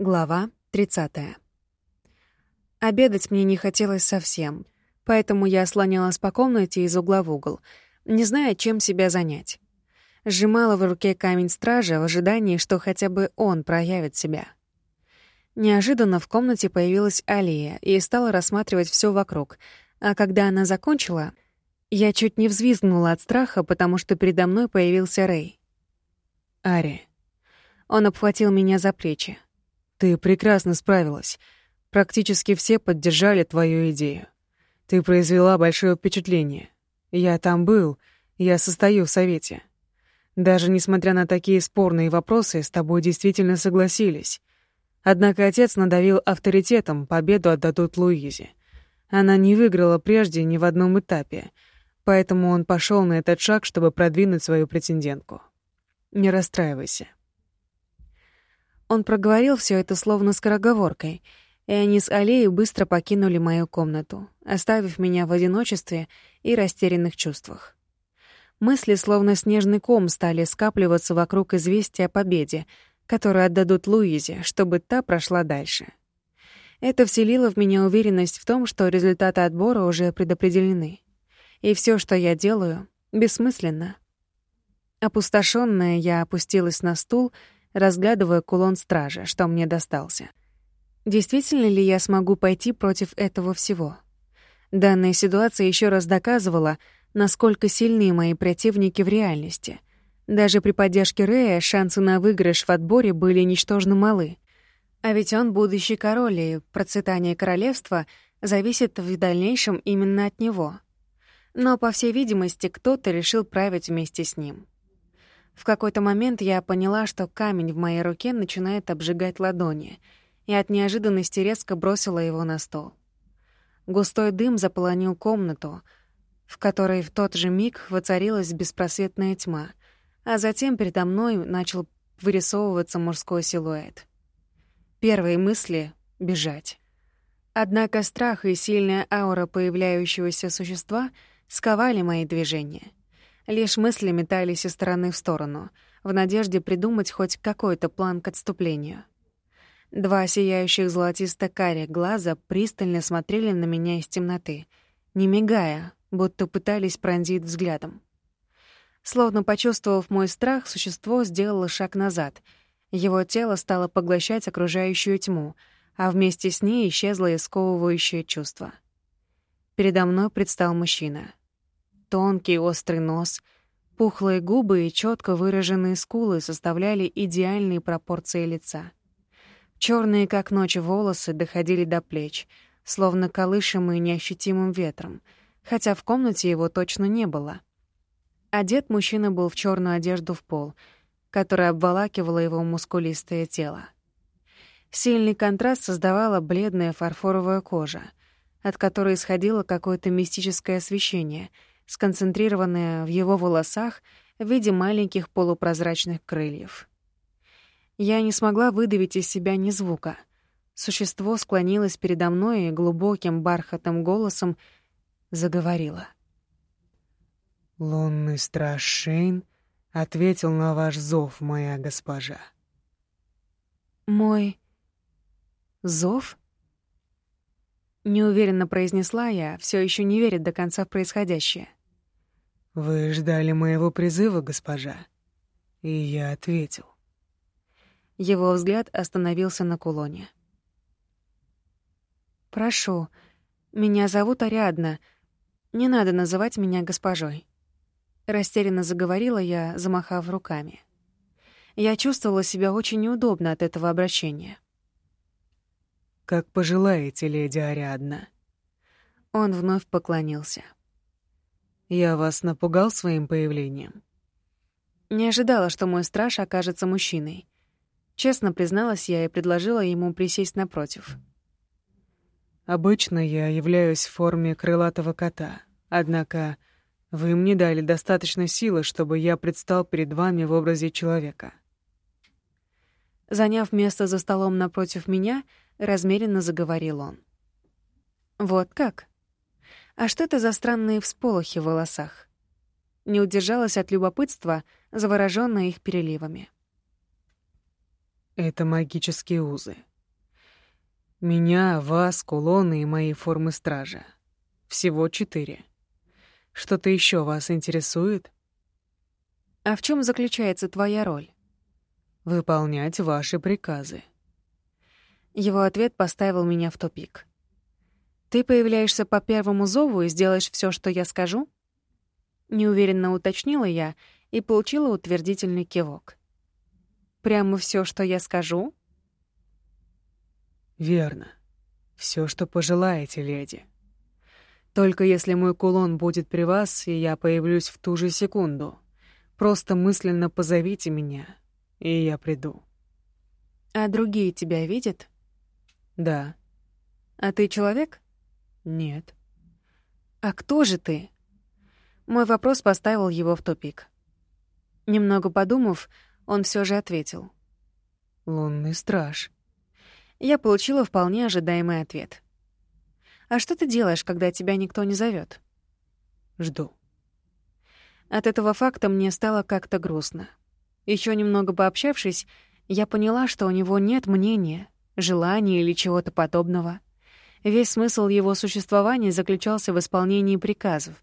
Глава 30. Обедать мне не хотелось совсем, поэтому я слонялась по комнате из угла в угол, не зная, чем себя занять. Сжимала в руке камень стража в ожидании, что хотя бы он проявит себя. Неожиданно в комнате появилась Алия и стала рассматривать все вокруг, а когда она закончила, я чуть не взвизгнула от страха, потому что передо мной появился Рэй. «Ари». Он обхватил меня за плечи. Ты прекрасно справилась. Практически все поддержали твою идею. Ты произвела большое впечатление. Я там был, я состою в совете. Даже несмотря на такие спорные вопросы, с тобой действительно согласились. Однако отец надавил авторитетом, победу отдадут Луизе. Она не выиграла прежде ни в одном этапе, поэтому он пошел на этот шаг, чтобы продвинуть свою претендентку. Не расстраивайся. Он проговорил все это словно скороговоркой, и они с Аллеей быстро покинули мою комнату, оставив меня в одиночестве и растерянных чувствах. Мысли, словно снежный ком, стали скапливаться вокруг известия о победе, которую отдадут Луизе, чтобы та прошла дальше. Это вселило в меня уверенность в том, что результаты отбора уже предопределены. И все, что я делаю, бессмысленно. Опустошенная, я опустилась на стул разглядывая кулон стража, что мне достался. Действительно ли я смогу пойти против этого всего? Данная ситуация еще раз доказывала, насколько сильны мои противники в реальности. Даже при поддержке Рея шансы на выигрыш в отборе были ничтожно малы. А ведь он будущий король, и процветание королевства зависит в дальнейшем именно от него. Но, по всей видимости, кто-то решил править вместе с ним. В какой-то момент я поняла, что камень в моей руке начинает обжигать ладони, и от неожиданности резко бросила его на стол. Густой дым заполонил комнату, в которой в тот же миг воцарилась беспросветная тьма, а затем передо мной начал вырисовываться мужской силуэт. Первые мысли — бежать. Однако страх и сильная аура появляющегося существа сковали мои движения — Лишь мысли метались из стороны в сторону, в надежде придумать хоть какой-то план к отступлению. Два сияющих золотисто-карих глаза пристально смотрели на меня из темноты, не мигая, будто пытались пронзить взглядом. Словно почувствовав мой страх, существо сделало шаг назад. Его тело стало поглощать окружающую тьму, а вместе с ней исчезло исковывающее чувство. Передо мной предстал мужчина — Тонкий острый нос, пухлые губы и четко выраженные скулы составляли идеальные пропорции лица. Черные, как ночь, волосы доходили до плеч, словно колышемые неощутимым ветром, хотя в комнате его точно не было. Одет мужчина был в черную одежду в пол, которая обволакивала его мускулистое тело. Сильный контраст создавала бледная фарфоровая кожа, от которой исходило какое-то мистическое освещение — сконцентрированная в его волосах в виде маленьких полупрозрачных крыльев. Я не смогла выдавить из себя ни звука. Существо склонилось передо мной и глубоким бархатным голосом заговорило. «Лунный страж Шейн ответил на ваш зов, моя госпожа». «Мой... зов?» Неуверенно произнесла я, все еще не веря до конца в происходящее. «Вы ждали моего призыва, госпожа?» И я ответил. Его взгляд остановился на кулоне. «Прошу, меня зовут Ариадна. Не надо называть меня госпожой». Растерянно заговорила я, замахав руками. Я чувствовала себя очень неудобно от этого обращения. «Как пожелаете, леди Ариадна». Он вновь поклонился. Я вас напугал своим появлением? Не ожидала, что мой страж окажется мужчиной. Честно призналась я и предложила ему присесть напротив. Обычно я являюсь в форме крылатого кота, однако вы мне дали достаточно силы, чтобы я предстал перед вами в образе человека. Заняв место за столом напротив меня, размеренно заговорил он. «Вот как?» А что это за странные всполохи в волосах? Не удержалась от любопытства, заворожённая их переливами. Это магические узы. Меня, вас, кулоны и мои формы стража. Всего четыре. Что-то еще вас интересует? А в чем заключается твоя роль? Выполнять ваши приказы. Его ответ поставил меня в тупик. Ты появляешься по первому зову и сделаешь все, что я скажу? Неуверенно уточнила я и получила утвердительный кивок. Прямо все, что я скажу? Верно. Все, что пожелаете, леди. Только если мой кулон будет при вас, и я появлюсь в ту же секунду, просто мысленно позовите меня, и я приду. А другие тебя видят? Да. А ты человек? Нет. А кто же ты? Мой вопрос поставил его в тупик. Немного подумав, он все же ответил. «Лунный страж». Я получила вполне ожидаемый ответ. «А что ты делаешь, когда тебя никто не зовет? «Жду». От этого факта мне стало как-то грустно. Еще немного пообщавшись, я поняла, что у него нет мнения, желания или чего-то подобного. Весь смысл его существования заключался в исполнении приказов,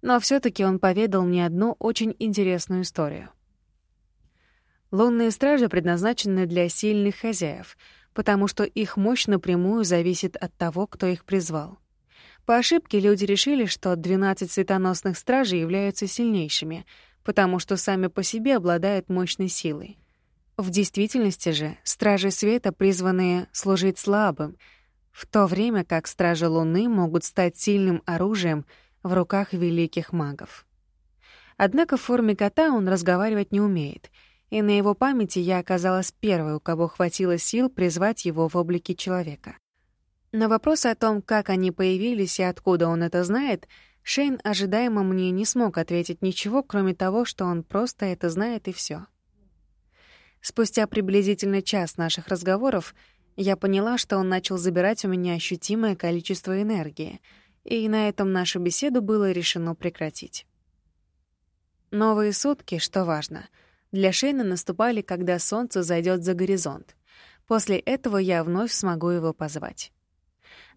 но все таки он поведал мне одну очень интересную историю. Лунные стражи предназначены для сильных хозяев, потому что их мощь напрямую зависит от того, кто их призвал. По ошибке люди решили, что 12 светоносных стражей являются сильнейшими, потому что сами по себе обладают мощной силой. В действительности же стражи света призваны служить слабым, в то время как стражи Луны могут стать сильным оружием в руках великих магов. Однако в форме кота он разговаривать не умеет, и на его памяти я оказалась первой, у кого хватило сил призвать его в облике человека. На вопрос о том, как они появились и откуда он это знает, Шейн ожидаемо мне не смог ответить ничего, кроме того, что он просто это знает и все. Спустя приблизительно час наших разговоров я поняла, что он начал забирать у меня ощутимое количество энергии, и на этом нашу беседу было решено прекратить. Новые сутки, что важно, для Шейна наступали, когда солнце зайдет за горизонт. После этого я вновь смогу его позвать.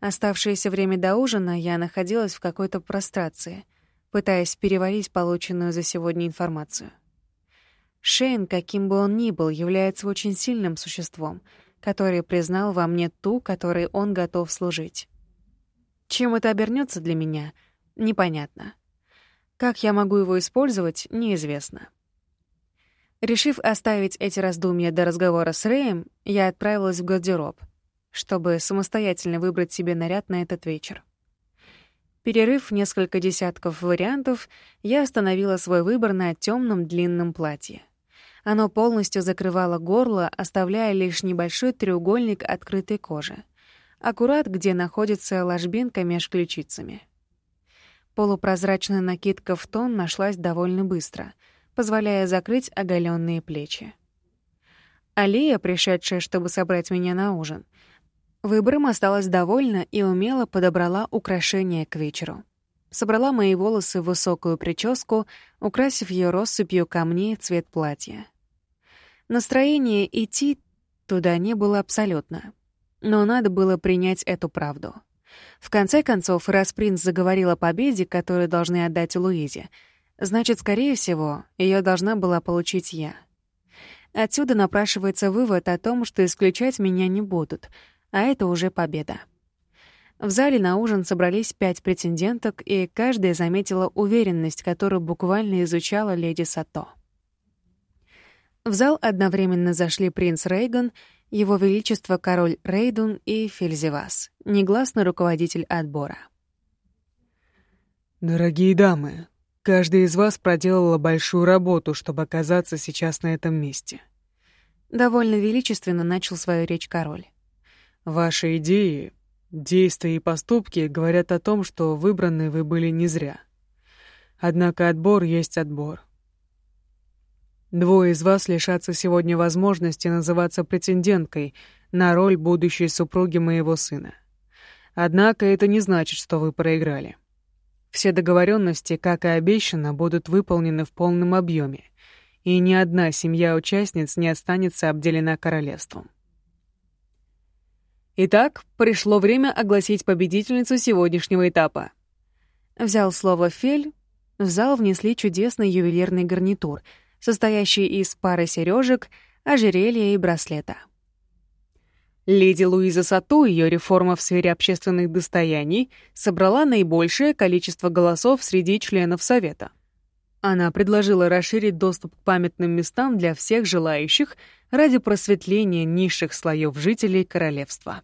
Оставшееся время до ужина я находилась в какой-то прострации, пытаясь переварить полученную за сегодня информацию. Шейн, каким бы он ни был, является очень сильным существом — который признал во мне ту, которой он готов служить. Чем это обернется для меня, непонятно. Как я могу его использовать, неизвестно. Решив оставить эти раздумья до разговора с Рэем, я отправилась в гардероб, чтобы самостоятельно выбрать себе наряд на этот вечер. Перерыв несколько десятков вариантов, я остановила свой выбор на темном длинном платье — оно полностью закрывало горло, оставляя лишь небольшой треугольник открытой кожи. Аккурат, где находится ложбинка меж ключицами. Полупрозрачная накидка в тон нашлась довольно быстро, позволяя закрыть оголенные плечи. Алия, пришедшая, чтобы собрать меня на ужин, выбором осталась довольна и умело подобрала украшения к вечеру. Собрала мои волосы в высокую прическу, украсив ее россыпью камней цвет платья. Настроение идти туда не было абсолютно. Но надо было принять эту правду. В конце концов, раз принц заговорил о победе, которую должны отдать Луизе, значит, скорее всего, ее должна была получить я. Отсюда напрашивается вывод о том, что исключать меня не будут, а это уже победа. В зале на ужин собрались пять претенденток, и каждая заметила уверенность, которую буквально изучала леди Сато. В зал одновременно зашли принц Рейган, его величество король Рейдун и Фельзевас, негласный руководитель отбора. «Дорогие дамы, каждая из вас проделала большую работу, чтобы оказаться сейчас на этом месте». Довольно величественно начал свою речь король. «Ваши идеи, действия и поступки говорят о том, что выбраны вы были не зря. Однако отбор есть отбор. Двое из вас лишатся сегодня возможности называться претенденткой на роль будущей супруги моего сына. Однако это не значит, что вы проиграли. Все договоренности, как и обещано, будут выполнены в полном объеме, и ни одна семья участниц не останется обделена королевством. Итак, пришло время огласить победительницу сегодняшнего этапа. Взял слово Фель, в зал внесли чудесный ювелирный гарнитур, состоящий из пары сережек, ожерелья и браслета. Леди Луиза Сату, ее реформа в сфере общественных достояний, собрала наибольшее количество голосов среди членов Совета. Она предложила расширить доступ к памятным местам для всех желающих ради просветления низших слоев жителей королевства.